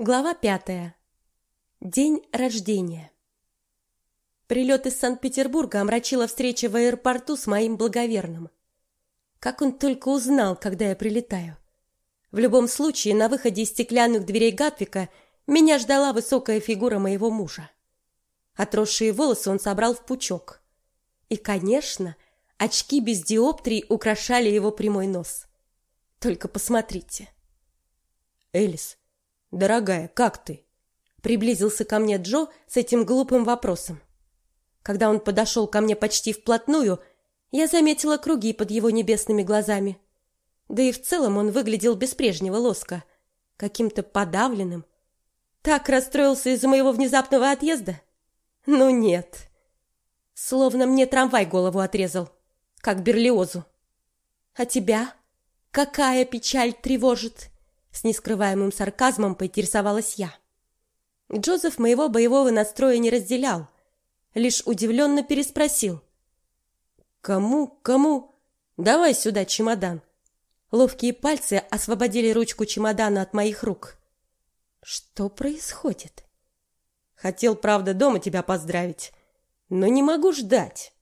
Глава пятая. День рождения. Прилет из Санкт-Петербурга омрачила встреча в аэропорту с моим благоверным. Как он только узнал, когда я прилетаю. В любом случае, на выходе из стеклянных дверей Гатвика меня ждала высокая фигура моего мужа. Отросшие волосы он собрал в пучок. И, конечно, очки без диоптрий украшали его прямой нос. Только посмотрите. Элис, «Дорогая, как ты?» Приблизился ко мне Джо с этим глупым вопросом. Когда он подошел ко мне почти вплотную, я заметила круги под его небесными глазами. Да и в целом он выглядел без прежнего лоска, каким-то подавленным. Так расстроился из-за моего внезапного отъезда? Ну нет. Словно мне трамвай голову отрезал, как Берлиозу. А тебя? Какая печаль тревожит? С нескрываемым сарказмом поинтересовалась я. Джозеф моего боевого настроя не разделял, лишь удивленно переспросил: "Кому, кому? Давай сюда чемодан". Ловкие пальцы освободили ручку чемодана от моих рук. Что происходит? Хотел, правда, дома тебя поздравить, но не могу ждать.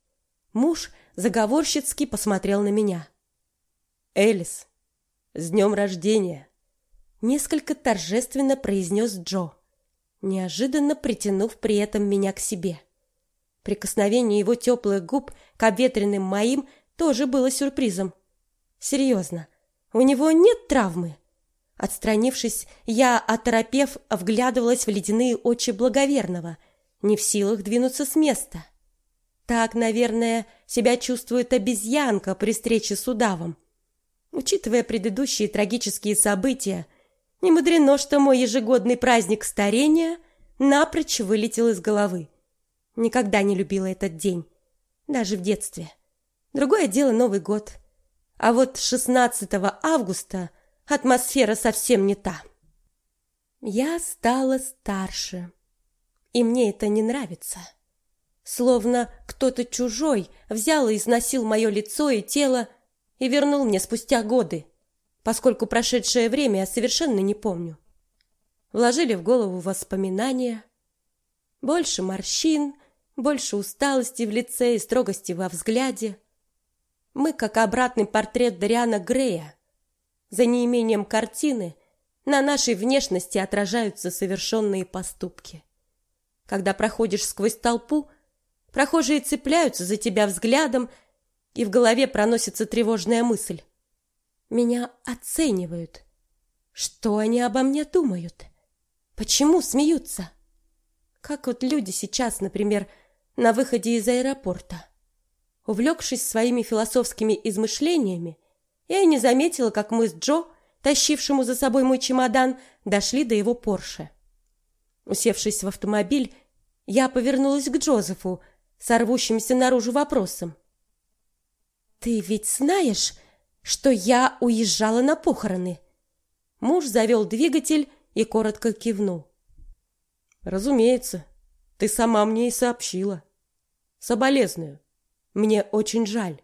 Муж заговорщицки посмотрел на меня. Элис, с днем рождения несколько торжественно произнес Джо, неожиданно притянув при этом меня к себе. Прикосновение его теплых губ к обветренным моим тоже было сюрпризом. Серьезно, у него нет травмы? Отстранившись, я, оторопев, вглядывалась в ледяные очи благоверного, не в силах двинуться с места. Так, наверное, себя чувствует обезьянка при встрече с удавом. Учитывая предыдущие трагические события, не мудрено, что мой ежегодный праздник старения напрочь вылетел из головы. Никогда не любила этот день, даже в детстве. Другое дело Новый год. А вот 16 августа атмосфера совсем не та. Я стала старше, и мне это не нравится. Словно кто-то чужой взял и износил мое лицо и тело и вернул мне спустя годы поскольку прошедшее время я совершенно не помню. Вложили в голову воспоминания. Больше морщин, больше усталости в лице и строгости во взгляде. Мы как обратный портрет Дариана Грея. За неимением картины на нашей внешности отражаются совершенные поступки. Когда проходишь сквозь толпу, прохожие цепляются за тебя взглядом, и в голове проносится тревожная мысль: меня оценивают. Что они обо мне думают? Почему смеются? Как вот люди сейчас, например, на выходе из аэропорта. Увлекшись своими философскими измышлениями, я не заметила, как мы с Джо, тащившему за собой мой чемодан, дошли до его Порше. Усевшись в автомобиль, я повернулась к Джозефу, сорвущимся наружу вопросом. Ты ведь знаешь, что я уезжала на похороны. Муж завел двигатель и коротко кивнул. Разумеется, ты сама мне и сообщила. Соболезную. Мне очень жаль.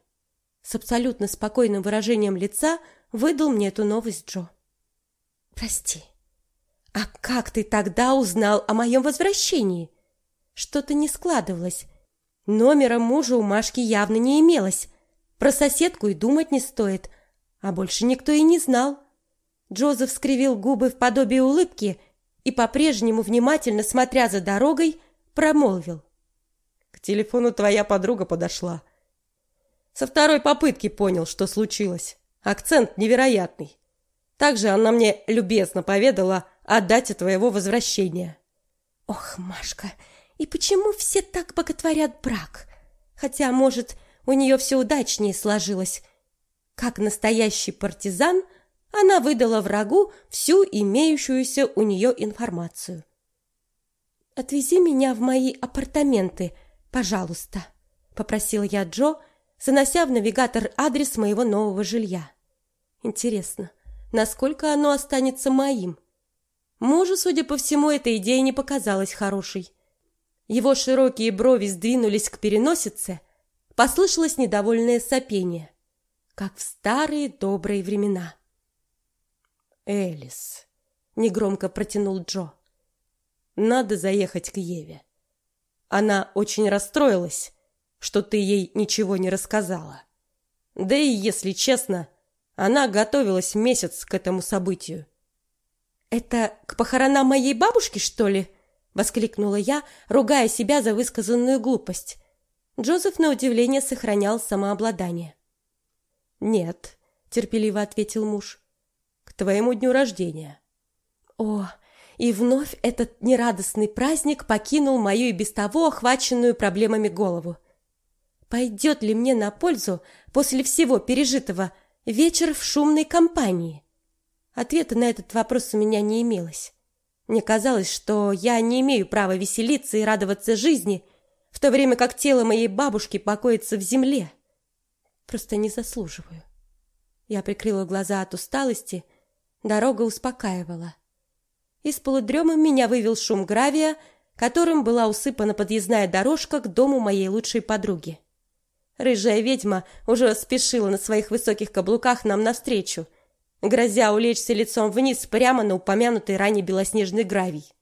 С абсолютно спокойным выражением лица выдал мне эту новость Джо. Прости. А как ты тогда узнал о моем возвращении? Что-то не складывалось. Номера мужа у Машки явно не имелось. Про соседку и думать не стоит, а больше никто и не знал. Джозеф скривил губы в подобии улыбки и по-прежнему внимательно смотря за дорогой, промолвил: "К телефону твоя подруга подошла. Со второй попытки понял, что случилось. Акцент невероятный. Также она мне любезно поведала о дате твоего возвращения. Ох, Машка, и почему все так боготворят брак? Хотя, может, у нее все удачнее сложилось. Как настоящий партизан, она выдала врагу всю имеющуюся у нее информацию. Отвези меня в мои апартаменты, пожалуйста, попросил я Джо, занося в навигатор адрес моего нового жилья. Интересно, насколько оно останется моим? Мужу, судя по всему, эта идея не показалась хорошей. Его широкие брови сдвинулись к переносице, Послышалось недовольное сопение, как в старые добрые времена. Элис, негромко протянул Джо. Надо заехать к Еве. Она очень расстроилась, что ты ей ничего не рассказала. Да и, если честно, она готовилась месяц к этому событию. Это к похоронам моей бабушки, что ли? воскликнула я, ругая себя за высказанную глупость. Джозеф на удивление сохранял самообладание. Нет, терпеливо ответил муж. К твоему дню рождения. О, и вновь этот нерадостный праздник покинул мою и без того охваченную проблемами голову. Пойдет ли мне на пользу после всего пережитого вечер в шумной компании? Ответа на этот вопрос у меня не имелось. Мне казалось, что я не имею права веселиться и радоваться жизни, в то время как тело моей бабушки покоится в земле. Просто не заслуживаю. Я прикрыла глаза от усталости, дорога успокаивала. Из полудрема меня вывел шум гравия, которым была усыпана подъездная дорожка к дому моей лучшей подруги. Рыжая ведьма уже спешила на своих высоких каблуках нам навстречу, грозя улечься лицом вниз прямо на упомянутый ранее белоснежный гравий.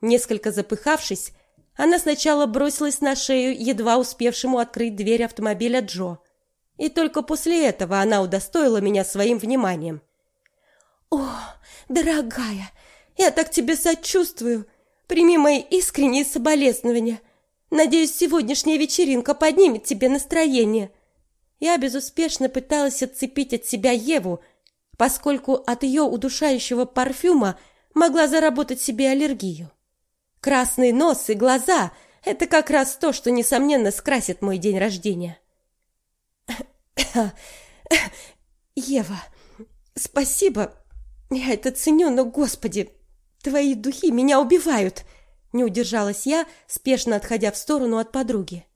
Несколько запыхавшись, она сначала бросилась на шею едва успевшему открыть дверь автомобиля Джо, и только после этого она удостоила меня своим вниманием. «О, дорогая, я так тебе сочувствую. Прими мои искренние соболезнования. Надеюсь, сегодняшняя вечеринка поднимет тебе настроение. Я безуспешно пыталась отцепить от себя Еву, поскольку от ее удушающего парфюма могла заработать себе аллергию. Красный нос и глаза — это как раз то, что, несомненно, скрасит мой день рождения. Ева, спасибо. Я это ценю, но, господи, твои духи меня убивают. Не удержалась я, спешно отходя в сторону от подруги.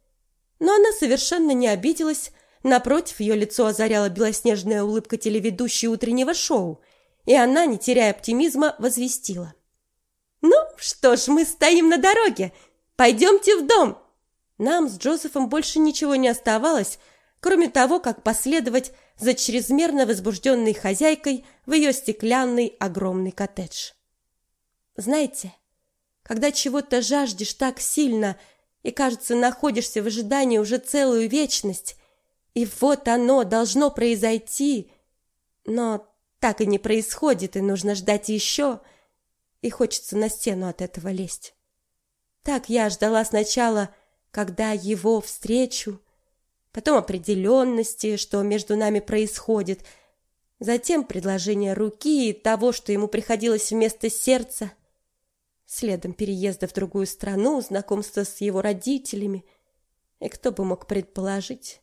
Но она совершенно не обиделась, напротив, ее лицо озаряла белоснежная улыбка телеведущей утреннего шоу, и она, не теряя оптимизма, возвестила: "Ну, что ж, мы стоим на дороге. Пойдемте в дом". Нам с Джозефом больше ничего не оставалось, кроме того, как последовать за чрезмерно возбужденной хозяйкой в ее стеклянный огромный коттедж. Знаете, когда чего-то жаждешь так сильно и, кажется, находишься в ожидании уже целую вечность, и вот оно должно произойти, но так и не происходит, и нужно ждать еще, и хочется на стену от этого лезть. Так я ждала сначала, когда его встречу, потом определенности, что между нами происходит, затем предложение руки и того, что ему приходилось вместо сердца — следом переезда в другую страну, знакомство с его родителями. И кто бы мог предположить,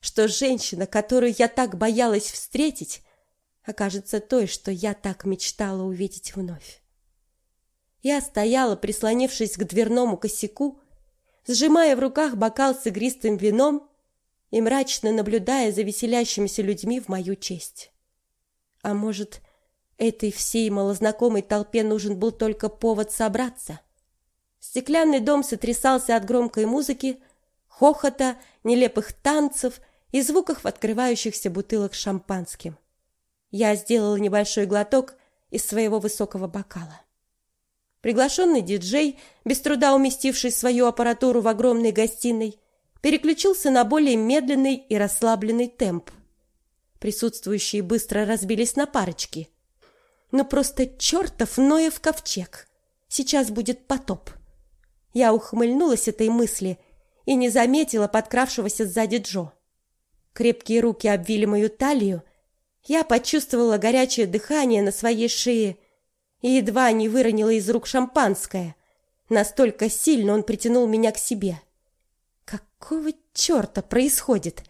что женщина, которую я так боялась встретить, окажется той, что я так мечтала увидеть вновь. Я стояла, прислонившись к дверному косяку, сжимая в руках бокал с игристым вином и мрачно наблюдая за веселящимися людьми в мою честь. А может, Этой всей малознакомой толпе нужен был только повод собраться. Стеклянный дом сотрясался от громкой музыки, хохота, нелепых танцев и звуков открывающихся бутылок шампанским. Я сделала небольшой глоток из своего высокого бокала. Приглашенный диджей, без труда уместивший свою аппаратуру в огромной гостиной, переключился на более медленный и расслабленный темп. Присутствующие быстро разбились на парочки – ну просто чертов Ноев ковчег. Сейчас будет потоп. Я ухмыльнулась этой мысли и не заметила подкравшегося сзади Джо. Крепкие руки обвили мою талию, я почувствовала горячее дыхание на своей шее и едва не выронила из рук шампанское. Настолько сильно он притянул меня к себе. Какого черта происходит?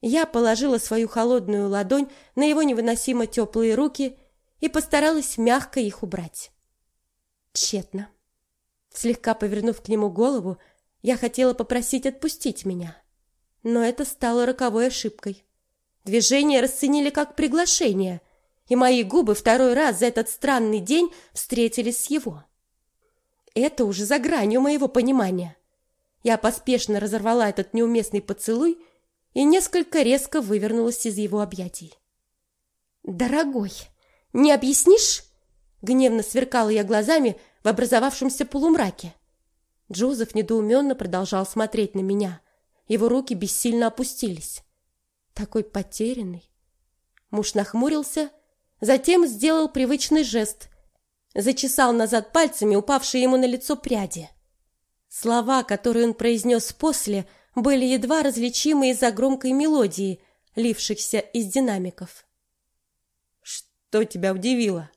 Я положила свою холодную ладонь на его невыносимо теплые руки и постаралась мягко их убрать. Тщетно. Слегка повернув к нему голову, я хотела попросить отпустить меня, но это стало роковой ошибкой. Движение расценили как приглашение, и мои губы второй раз за этот странный день встретились с его. Это уже за гранью моего понимания. Я поспешно разорвала этот неуместный поцелуй и несколько резко вывернулась из его объятий. Дорогой, не объяснишь? Гневно сверкала я глазами в образовавшемся полумраке. Джозеф недоуменно продолжал смотреть на меня. Его руки бессильно опустились. Такой потерянный. Муж нахмурился, затем сделал привычный жест. Зачесал назад пальцами упавшие ему на лицо пряди. Слова, которые он произнес после, были едва различимы из-за громкой мелодии, лившихся из динамиков. «Что тебя удивило?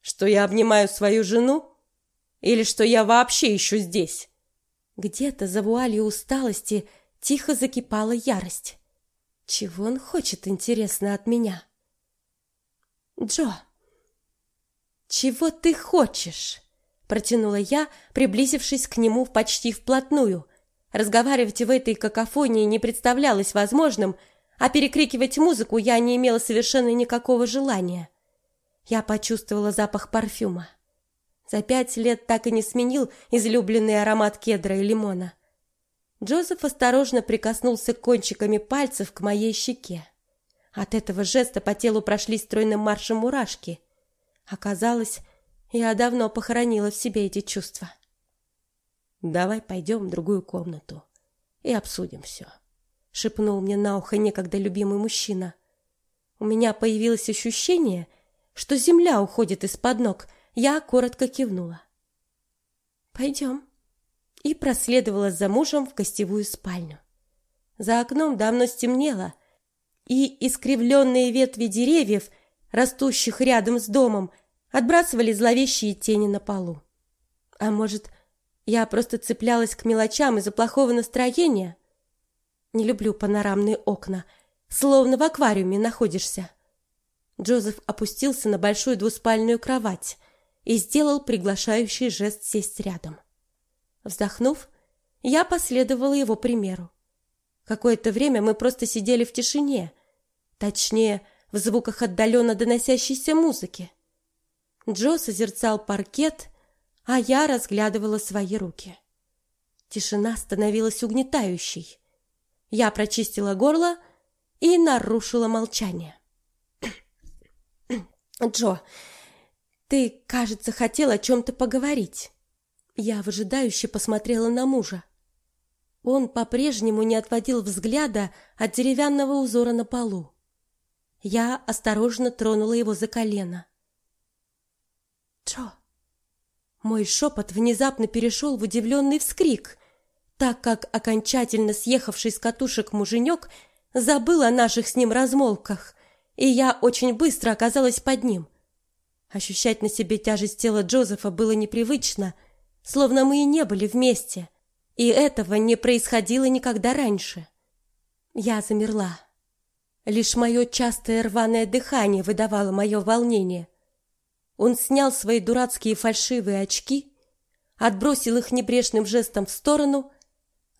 Что я обнимаю свою жену? Или что я вообще еще здесь?» Где-то за вуалью усталости тихо закипала ярость. Чего он хочет, интересно, от меня? Джо, чего ты хочешь? Протянула я, приблизившись к нему почти вплотную. Разговаривать в этой какофонии не представлялось возможным, а перекрикивать музыку я не имела совершенно никакого желания. Я почувствовала запах парфюма. За пять лет так и не сменил излюбленный аромат кедра и лимона. Джозеф осторожно прикоснулся кончиками пальцев к моей щеке. От этого жеста по телу прошли стройным маршем мурашки. Оказалось, я давно похоронила в себе эти чувства. Давай пойдем в другую комнату и обсудим все», — шепнул мне на ухо некогда любимый мужчина. У меня появилось ощущение, что земля уходит из-под ног. Я коротко кивнула. «Пойдем» и проследовала за мужем в гостевую спальню. За окном давно стемнело, и искривленные ветви деревьев, растущих рядом с домом, отбрасывали зловещие тени на полу. А может, я просто цеплялась к мелочам из-за плохого настроения? Не люблю панорамные окна, словно в аквариуме находишься. Джозеф опустился на большую двуспальную кровать и сделал приглашающий жест сесть рядом. Вздохнув, я последовала его примеру. Какое-то время мы просто сидели в тишине, точнее, в звуках отдаленно доносящейся музыки. Джо созерцал паркет, а я разглядывала свои руки. Тишина становилась угнетающей. Я прочистила горло и нарушила молчание. Джо, ты, кажется, хотел о чем то поговорить. Я выжидающе посмотрела на мужа. Он по-прежнему не отводил взгляда от деревянного узора на полу. Я осторожно тронула его за колено. Чо? Мой шепот внезапно перешел в удивленный вскрик, так как окончательно съехавший с катушек муженек забыл о наших с ним размолвках, и я очень быстро оказалась под ним. Ощущать на себе тяжесть тела Джозефа было непривычно, словно мы и не были вместе, и этого не происходило никогда раньше. Я замерла. Лишь мое частое рваное дыхание выдавало мое волнение. Он снял свои дурацкие фальшивые очки, отбросил их небрежным жестом в сторону,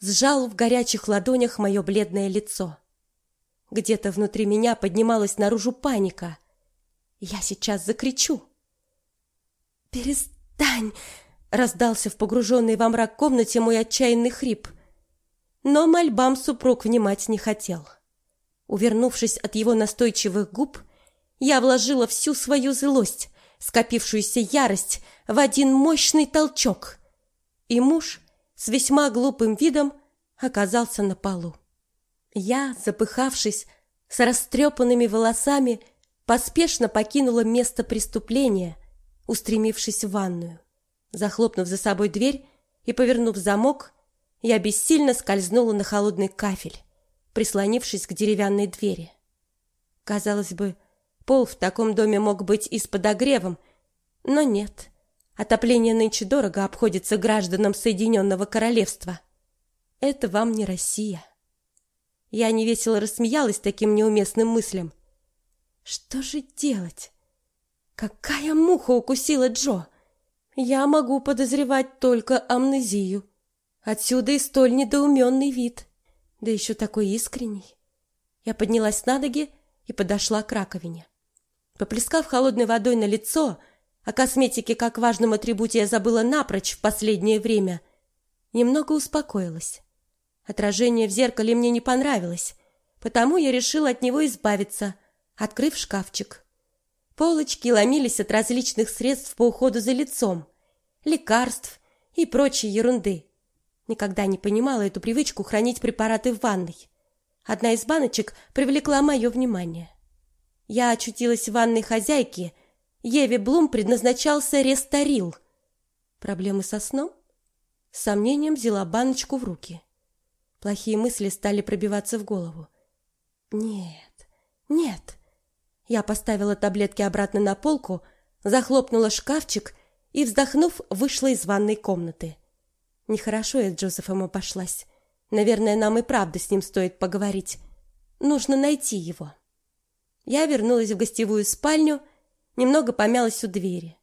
сжал в горячих ладонях мое бледное лицо. Где-то внутри меня поднималась наружу паника. Я сейчас закричу. Перестань, раздался в погруженной во мрак комнате мой отчаянный хрип. Но мольбам супруг внимать не хотел. Увернувшись от его настойчивых губ, я вложила всю свою злость, скопившуюся ярость в один мощный толчок. И муж с весьма глупым видом оказался на полу. Я, запыхавшись, с растрепанными волосами, поспешно покинула место преступления, устремившись в ванную. Захлопнув за собой дверь и повернув замок, я бессильно скользнула на холодный кафель, прислонившись к деревянной двери. Казалось бы, пол в таком доме мог быть и с подогревом, но нет. Отопление нынче дорого обходится гражданам Соединенного Королевства. Это вам не Россия. Я невесело рассмеялась таким неуместным мыслям. Что же делать? Какая муха укусила Джо? Я могу подозревать только амнезию. Отсюда и столь недоуменный вид, да еще такой искренний. Я поднялась на ноги и подошла к раковине. Поплескав холодной водой на лицо, о косметике как важном атрибуте я забыла напрочь в последнее время, немного успокоилась. Отражение в зеркале мне не понравилось, потому я решила от него избавиться, открыв шкафчик. Полочки ломились от различных средств по уходу за лицом, лекарств и прочей ерунды. Никогда не понимала эту привычку хранить препараты в ванной. Одна из баночек привлекла мое внимание. Я очутилась в ванной хозяйки. Еве Блум предназначался ресторил. Проблемы со сном? Сомнением взяла баночку в руки. Плохие мысли стали пробиваться в голову. Нет, нет. Я поставила таблетки обратно на полку, захлопнула шкафчик и, вздохнув, вышла из ванной комнаты. Нехорошо я с Джозефом обошлась. Наверное, нам и правда с ним стоит поговорить. Нужно найти его. Я вернулась в гостевую спальню, немного помялась у двери.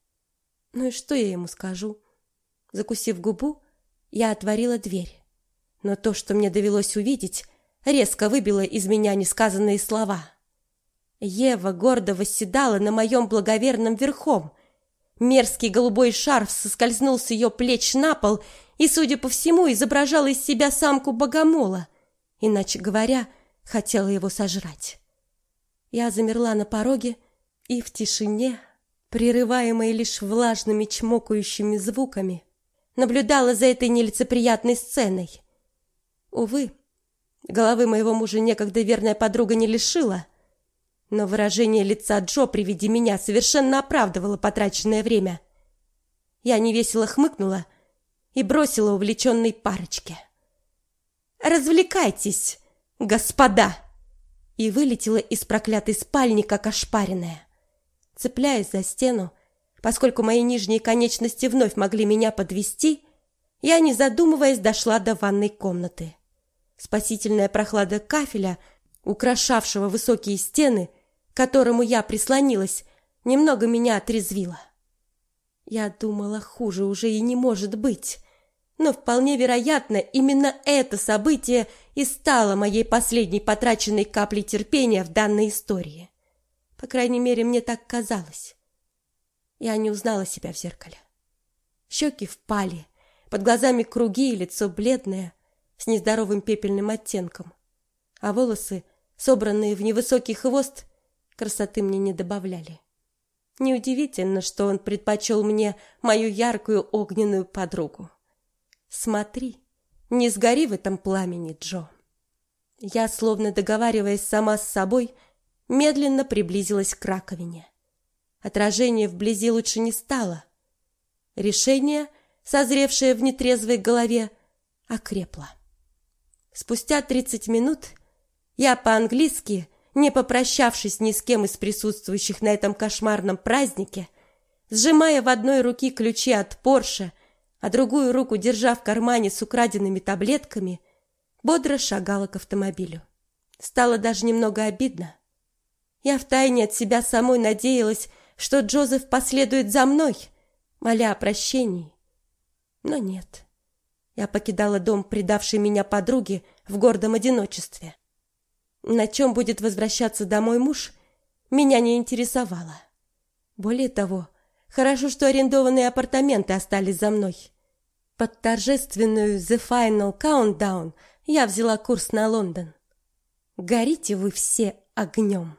Ну и что я ему скажу? Закусив губу, я отворила дверь. Но то, что мне довелось увидеть, резко выбило из меня несказанные слова. Ева гордо восседала на моем благоверном верхом. Мерзкий голубой шарф соскользнул с ее плеч на пол и, судя по всему, изображал из себя самку богомола, иначе говоря, хотела его сожрать. Я замерла на пороге и в тишине, прерываемой лишь влажными чмокающими звуками, наблюдала за этой нелицеприятной сценой. Увы, головы моего мужа некогда верная подруга не лишила, но выражение лица Джо при виде меня совершенно оправдывало потраченное время. Я невесело хмыкнула и бросила увлеченной парочке. «Развлекайтесь, господа!» и вылетела из проклятой спальни, как ошпаренная. Цепляясь за стену, поскольку мои нижние конечности вновь могли меня подвести, я, не задумываясь, дошла до ванной комнаты. Спасительная прохлада кафеля, украшавшего высокие стены, которому я прислонилась, немного меня отрезвила. Я думала, хуже уже и не может быть. Но вполне вероятно, именно это событие и стало моей последней потраченной каплей терпения в данной истории. По крайней мере, мне так казалось. Я не узнала себя в зеркале. Щеки впали, под глазами круги и лицо бледное, с нездоровым пепельным оттенком. А волосы, собранные в невысокий хвост, красоты мне не добавляли. Неудивительно, что он предпочел мне мою яркую огненную подругу. Смотри, не сгори в этом пламени, Джо. Я, словно договариваясь сама с собой, медленно приблизилась к раковине. Отражение вблизи лучше не стало. Решение, созревшее в нетрезвой голове, окрепло. Спустя тридцать минут я по-английски не попрощавшись ни с кем из присутствующих на этом кошмарном празднике, сжимая в одной руке ключи от Порше, а другую руку держа в кармане с украденными таблетками, бодро шагала к автомобилю. Стало даже немного обидно. Я втайне от себя самой надеялась, что Джозеф последует за мной, моля о прощении. Но нет. Я покидала дом, предавший меня подруге в гордом одиночестве. На чем будет возвращаться домой муж, меня не интересовало. Более того, хорошо, что арендованные апартаменты остались за мной. Под торжественную The Final Countdown я взяла курс на Лондон. Горите вы все огнем.